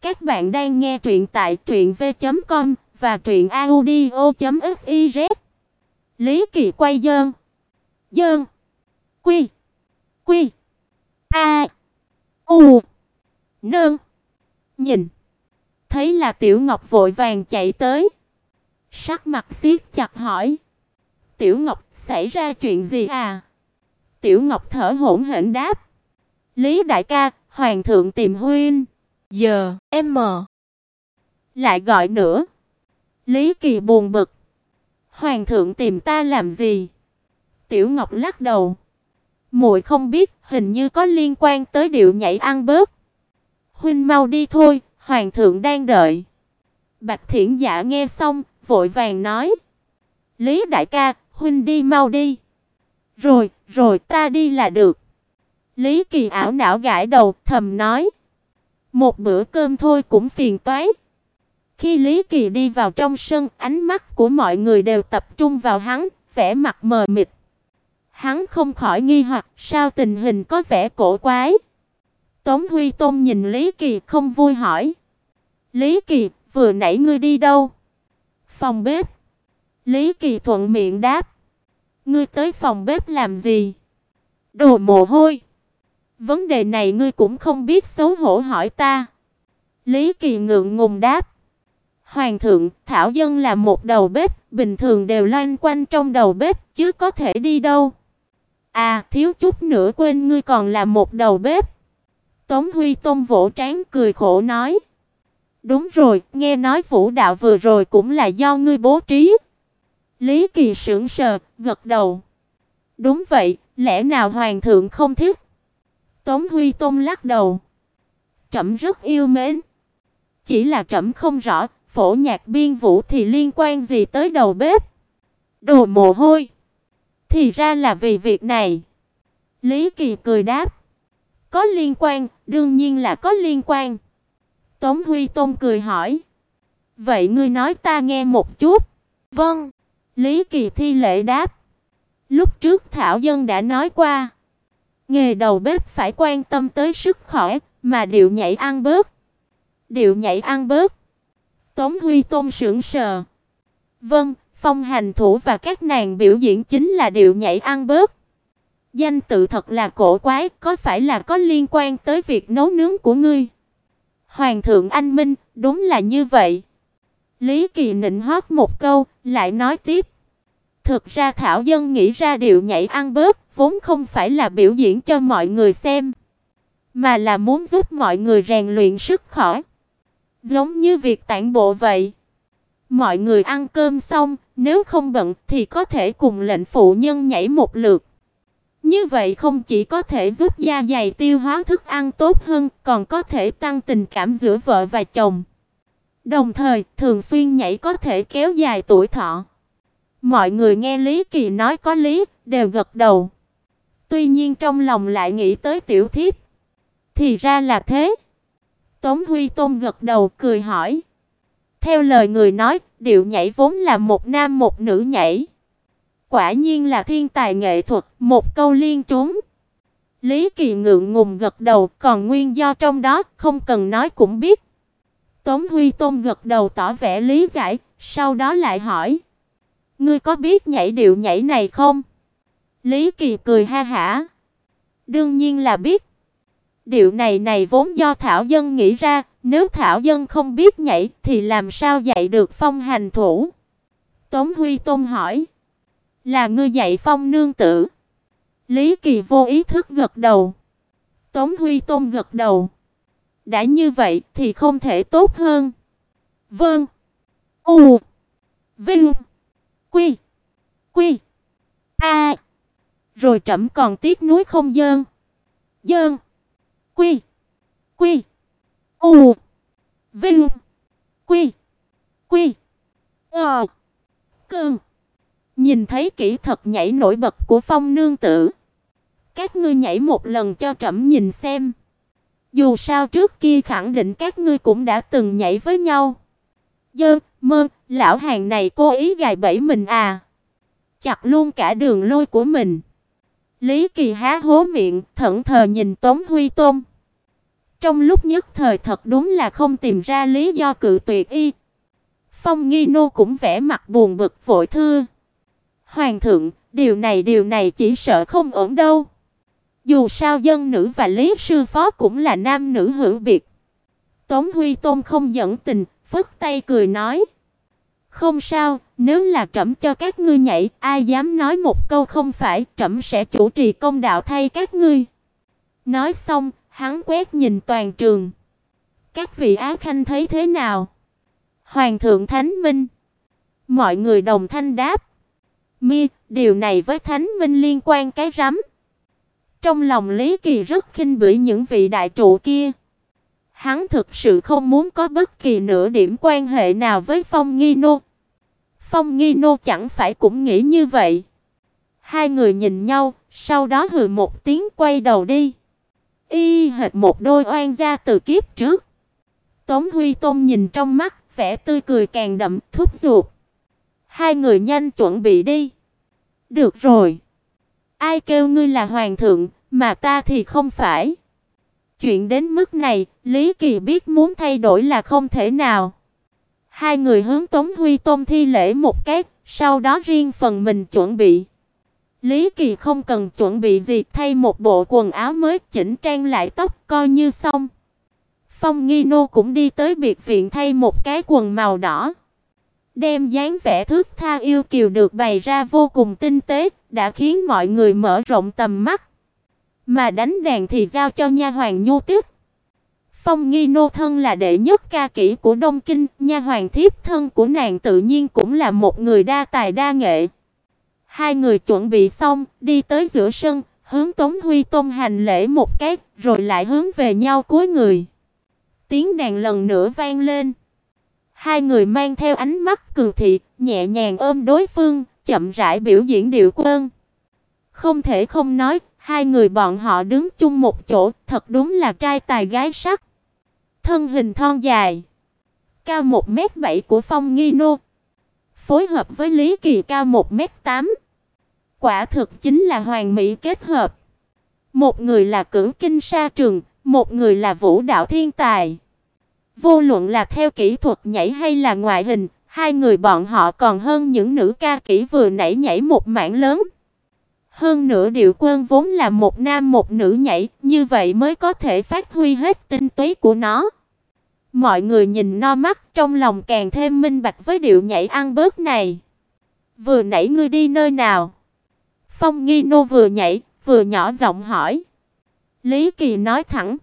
Các bạn đang nghe truyện tại truyệnv.com và truyệnaudio.fiz. Lý Kỳ quay dơn. Dơn. Quy. Quy. A. U. Nương. Nhìn. Thấy là Tiểu Ngọc vội vàng chạy tới. Sắc mặt siết chặt hỏi. Tiểu Ngọc, xảy ra chuyện gì à? Tiểu Ngọc thở hổn hển đáp. Lý đại ca, hoàng thượng tìm huynh. Giờ, em. Lại gọi nữa. Lý Kỳ buồn bực. Hoàng thượng tìm ta làm gì? Tiểu Ngọc lắc đầu. Muội không biết, hình như có liên quan tới điệu nhảy ăn bớt. Huynh mau đi thôi, hoàng thượng đang đợi. Bạch Thiển Dạ nghe xong, vội vàng nói: "Lý đại ca, huynh đi mau đi." "Rồi, rồi ta đi là được." Lý Kỳ ảo não gãi đầu, thầm nói: "Một bữa cơm thôi cũng phiền toái." Khi Lý Kỳ đi vào trong sân, ánh mắt của mọi người đều tập trung vào hắn, vẻ mặt mờ mịt. Hắn không khỏi nghi hoặc, sao tình hình có vẻ cổ quái. Tống Huy Tôn nhìn Lý Kỳ không vui hỏi: "Lý Kỳ, vừa nãy ngươi đi đâu?" "Phòng bếp." Lý Kỳ thuận miệng đáp: "Ngươi tới phòng bếp làm gì?" "Đồ mồ hôi." "Vấn đề này ngươi cũng không biết xấu hổ hỏi ta." Lý Kỳ ngượng ngùng đáp: Hoàng thượng, Thảo Dân là một đầu bếp, bình thường đều loanh quanh trong đầu bếp, chứ có thể đi đâu. À, thiếu chút nữa quên ngươi còn là một đầu bếp. Tống Huy Tôn vỗ trán cười khổ nói. Đúng rồi, nghe nói vũ đạo vừa rồi cũng là do ngươi bố trí. Lý Kỳ sững sờ, gật đầu. Đúng vậy, lẽ nào hoàng thượng không thích? Tống Huy Tôn lắc đầu. Trẫm rất yêu mến. Chỉ là trẫm không rõ, phổ nhạc biên vũ thì liên quan gì tới đầu bếp? Đồ mồ hôi. Thì ra là vì việc này. Lý Kỳ cười đáp. Có liên quan, đương nhiên là có liên quan. Tống Huy Tôn cười hỏi. Vậy ngươi nói ta nghe một chút. Vâng. Lý Kỳ thi lễ đáp. Lúc trước Thảo Dân đã nói qua. Nghề đầu bếp phải quan tâm tới sức khỏe, mà điệu nhảy ăn bớt. Điệu nhảy ăn bớt. Tống Huy Tôn sững sờ. Vâng, phong hành thủ và các nàng biểu diễn chính là điệu nhảy ăn bớt. Danh tự thật là cổ quái, có phải là có liên quan tới việc nấu nướng của ngươi? Hoàng thượng anh minh, đúng là như vậy. Lý Kỳ nịnh hót một câu, lại nói tiếp. Thực ra Thảo Dân nghĩ ra điệu nhảy ăn bớt, vốn không phải là biểu diễn cho mọi người xem, mà là muốn giúp mọi người rèn luyện sức khỏe. Giống như việc tản bộ vậy. Mọi người ăn cơm xong, nếu không bận thì có thể cùng lệnh phụ nhân nhảy một lượt. Như vậy không chỉ có thể giúp da dày tiêu hóa thức ăn tốt hơn, còn có thể tăng tình cảm giữa vợ và chồng. Đồng thời, thường xuyên nhảy có thể kéo dài tuổi thọ. Mọi người nghe Lý Kỳ nói có lý, đều gật đầu. Tuy nhiên trong lòng lại nghĩ tới tiểu thiếp. Thì ra là thế. Tống Huy Tôn gật đầu cười hỏi. Theo lời người nói, điệu nhảy vốn là một nam một nữ nhảy. Quả nhiên là thiên tài nghệ thuật, một câu liên trúng. Lý Kỳ ngượng ngùng gật đầu, còn nguyên do trong đó không cần nói cũng biết. Tống Huy Tôn gật đầu tỏ vẻ lý giải, sau đó lại hỏi: "Ngươi có biết nhảy điệu nhảy này không?" Lý Kỳ cười ha hả. "Đương nhiên là biết." Điệu này này vốn do Thảo Dân nghĩ ra, nếu Thảo Dân không biết nhảy thì làm sao dạy được phong hành thủ? Tống Huy Tôn hỏi. Là ngươi dạy phong nương tử? Lý Kỳ vô ý thức gật đầu. Tống Huy Tôn gật đầu. Đã như vậy thì không thể tốt hơn. Vâng. U. Vinh. Quy. Quy. A. Rồi trẫm còn tiếc nuối không dơn. Dơn. Quy. Quy. U. Vinh. Quy. Quy. Ờ. Cơn. Nhìn thấy kỹ thuật nhảy nổi bật của Phong nương tử. Các ngươi nhảy một lần cho trẫm nhìn xem. Dù sao trước kia khẳng định các ngươi cũng đã từng nhảy với nhau. Dơ, mơ, lão hàng này cố ý gài bẫy mình à. Chặt luôn cả đường lôi của mình. Lý Kỳ há hố miệng, thẫn thờ nhìn Tống Huy Tôn. Trong lúc nhất thời thật đúng là không tìm ra lý do cự tuyệt y. Phong Nghi Nô cũng vẻ mặt buồn bực vội thưa: "Hoàng thượng, điều này điều này chỉ sợ không ổn đâu. Dù sao dân nữ và Lý sư phó cũng là nam nữ hữu biệt." Tống Huy Tôn không dẫn tình, phất tay cười nói: "Không sao, nếu là trẫm cho các ngươi nhảy, ai dám nói một câu không phải, trẫm sẽ chủ trì công đạo thay các ngươi." Nói xong, hắn quét nhìn toàn trường. "Các vị á khanh thấy thế nào?" Hoàng thượng Thánh Minh. Mọi người đồng thanh đáp. Mi, điều này với Thánh Minh liên quan cái rắm. Trong lòng Lý Kỳ rất khinh bỉ những vị đại trụ kia. Hắn thực sự không muốn có bất kỳ nửa điểm quan hệ nào với Phong Nghi Nô. Phong Nghi Nô chẳng phải cũng nghĩ như vậy. Hai người nhìn nhau, sau đó hừ một tiếng quay đầu đi. Y hệt một đôi oan gia từ kiếp trước. Tống Huy Tôn nhìn trong mắt, vẻ tươi cười càng đậm, thúc giục. Hai người nhanh chuẩn bị đi. Được rồi. Ai kêu ngươi là hoàng thượng, mà ta thì không phải. Chuyện đến mức này, Lý Kỳ biết muốn thay đổi là không thể nào. Hai người hướng Tống Huy Tôn thi lễ một cái, sau đó riêng phần mình chuẩn bị. Lý Kỳ không cần chuẩn bị gì, thay một bộ quần áo mới, chỉnh trang lại tóc coi như xong. Phong Nghi Nô cũng đi tới biệt viện thay một cái quần màu đỏ. Đem dáng vẻ thước tha yêu kiều được bày ra vô cùng tinh tế, đã khiến mọi người mở rộng tầm mắt. Mà đánh đàn thì giao cho nha hoàng Nhu Tiếp. Phong Nghi Nô thân là đệ nhất ca kỹ của Đông Kinh, nha hoàng thiếp thân của nàng tự nhiên cũng là một người đa tài đa nghệ. Hai người chuẩn bị xong, đi tới giữa sân, hướng Tống Huy Tôn hành lễ một cái, rồi lại hướng về nhau cúi người. Tiếng đàn lần nữa vang lên. Hai người mang theo ánh mắt cường thị, nhẹ nhàng ôm đối phương, chậm rãi biểu diễn điệu quân. Không thể không nói, hai người bọn họ đứng chung một chỗ, thật đúng là trai tài gái sắc. Thân hình thon dài, cao 1m7 của Phong Nghi Nô, phối hợp với Lý Kỳ cao 1m8. Quả thực chính là hoàn mỹ kết hợp. Một người là cửu kinh sa trường, một người là vũ đạo thiên tài. Vô luận là theo kỹ thuật nhảy hay là ngoại hình, hai người bọn họ còn hơn những nữ ca kỹ vừa nãy nhảy một mảng lớn. Hơn nữa Điệu Quân vốn là một nam một nữ nhảy, như vậy mới có thể phát huy hết tinh túy của nó. Mọi người nhìn no mắt, trong lòng càng thêm minh bạch với điệu nhảy ăn bớt này. Vừa nãy ngươi đi nơi nào? Phong Nghi Nô vừa nhảy, vừa nhỏ giọng hỏi. Lý Kỳ nói thẳng,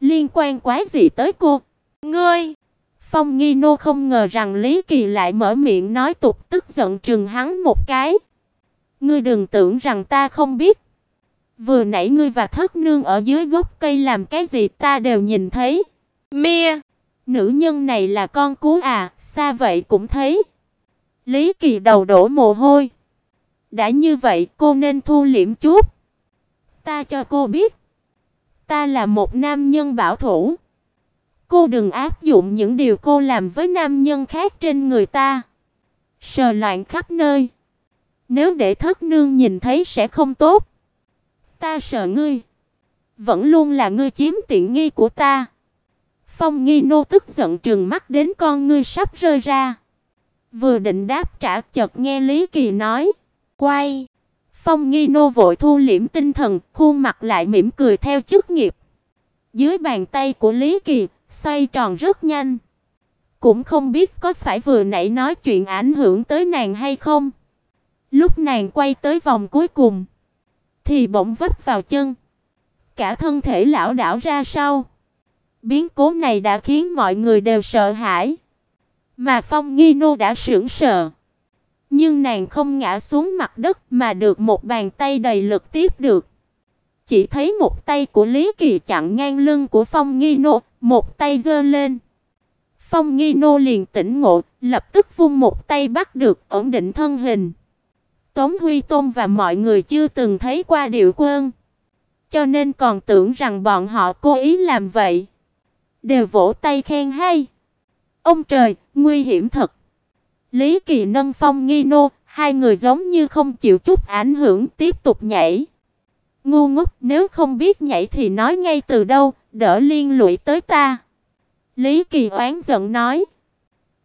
liên quan quái gì tới cô? Ngươi! Phong Nghi Nô không ngờ rằng Lý Kỳ lại mở miệng nói tục tức giận trừng hắn một cái. Ngươi đừng tưởng rằng ta không biết. Vừa nãy ngươi và thất nương ở dưới gốc cây làm cái gì ta đều nhìn thấy. Mia! Nữ nhân này là con cú à, xa vậy cũng thấy. Lý Kỳ đầu đổ mồ hôi. Đã như vậy cô nên thu liễm chút. Ta cho cô biết. Ta là một nam nhân bảo thủ. Cô đừng áp dụng những điều cô làm với nam nhân khác trên người ta. Sờ loạn khắp nơi. Nếu để thất nương nhìn thấy sẽ không tốt. Ta sợ ngươi. Vẫn luôn là ngươi chiếm tiện nghi của ta. Phong Nghi nô tức giận trừng mắt đến con ngươi sắp rơi ra. Vừa định đáp trả chợt nghe Lý Kỳ nói, "Quay." Phong Nghi nô vội thu liễm tinh thần, khuôn mặt lại mỉm cười theo chức nghiệp. Dưới bàn tay của Lý Kỳ, xoay tròn rất nhanh. Cũng không biết có phải vừa nãy nói chuyện ảnh hưởng tới nàng hay không. Lúc nàng quay tới vòng cuối cùng, thì bỗng vấp vào chân. Cả thân thể lão đảo ra sau. Biến cố này đã khiến mọi người đều sợ hãi. Mà Phong Nghi Nô đã sững sờ. Nhưng nàng không ngã xuống mặt đất mà được một bàn tay đầy lực tiếp được. Chỉ thấy một tay của Lý Kỳ chặn ngang lưng của Phong Nghi Nô, một tay giơ lên. Phong Nghi Nô liền tỉnh ngộ, lập tức vung một tay bắt được, ổn định thân hình. Tống Huy Tôn và mọi người chưa từng thấy qua điệu quân, cho nên còn tưởng rằng bọn họ cố ý làm vậy. Đều vỗ tay khen hay. Ông trời, nguy hiểm thật. Lý Kỳ nâng Phong Nghi Nô, hai người giống như không chịu chút ảnh hưởng tiếp tục nhảy. Ngu ngốc, nếu không biết nhảy thì nói ngay từ đâu, đỡ liên lụy tới ta. Lý Kỳ oán giận nói.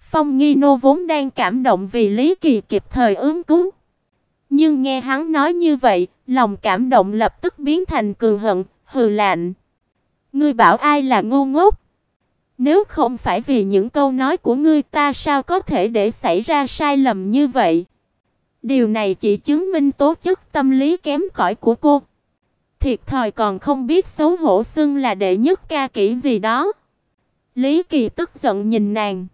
Phong Nghi Nô vốn đang cảm động vì Lý Kỳ kịp thời ứng cứu. Nhưng nghe hắn nói như vậy, lòng cảm động lập tức biến thành cường hận, hừ lạnh. Ngươi bảo ai là ngu ngốc? Nếu không phải vì những câu nói của ngươi ta sao có thể để xảy ra sai lầm như vậy? Điều này chỉ chứng minh tố chất tâm lý kém cỏi của cô. Thiệt thòi còn không biết xấu hổ xưng là đệ nhất ca kỹ gì đó. Lý Kỳ tức giận nhìn nàng.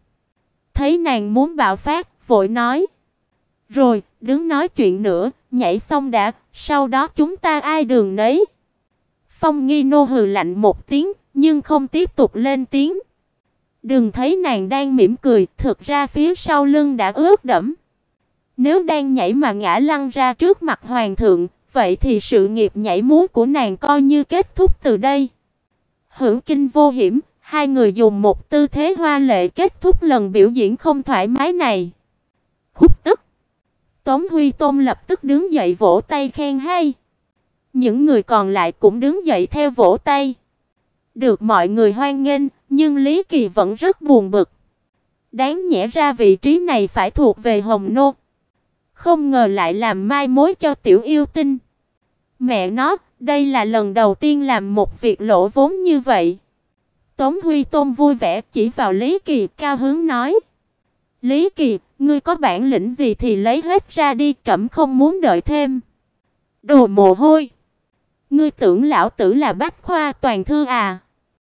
Thấy nàng muốn bạo phát, vội nói: "Rồi, đứng nói chuyện nữa, nhảy xong đã, sau đó chúng ta ai đường nấy." Phong Nghi nô hừ lạnh một tiếng, nhưng không tiếp tục lên tiếng. Đừng thấy nàng đang mỉm cười, thực ra phía sau lưng đã ướt đẫm. Nếu đang nhảy mà ngã lăn ra trước mặt hoàng thượng, vậy thì sự nghiệp nhảy múa của nàng coi như kết thúc từ đây. Hữu Kinh vô hiểm, hai người dùng một tư thế hoa lệ kết thúc lần biểu diễn không thoải mái này. Khúc tức. Tống Huy Tôn lập tức đứng dậy vỗ tay khen hay. Những người còn lại cũng đứng dậy theo vỗ tay. Được mọi người hoan nghênh, nhưng Lý Kỳ vẫn rất buồn bực. Đáng nhẽ ra vị trí này phải thuộc về Hồng Nô. Không ngờ lại làm mai mối cho tiểu yêu tinh. Mẹ nó, đây là lần đầu tiên làm một việc lỗ vốn như vậy. Tống Huy Tôn vui vẻ chỉ vào Lý Kỳ cao hứng nói: "Lý Kỳ, ngươi có bản lĩnh gì thì lấy hết ra đi, trẫm không muốn đợi thêm." Đồ mồ hôi. Ngươi tưởng lão tử là bách khoa toàn thư à?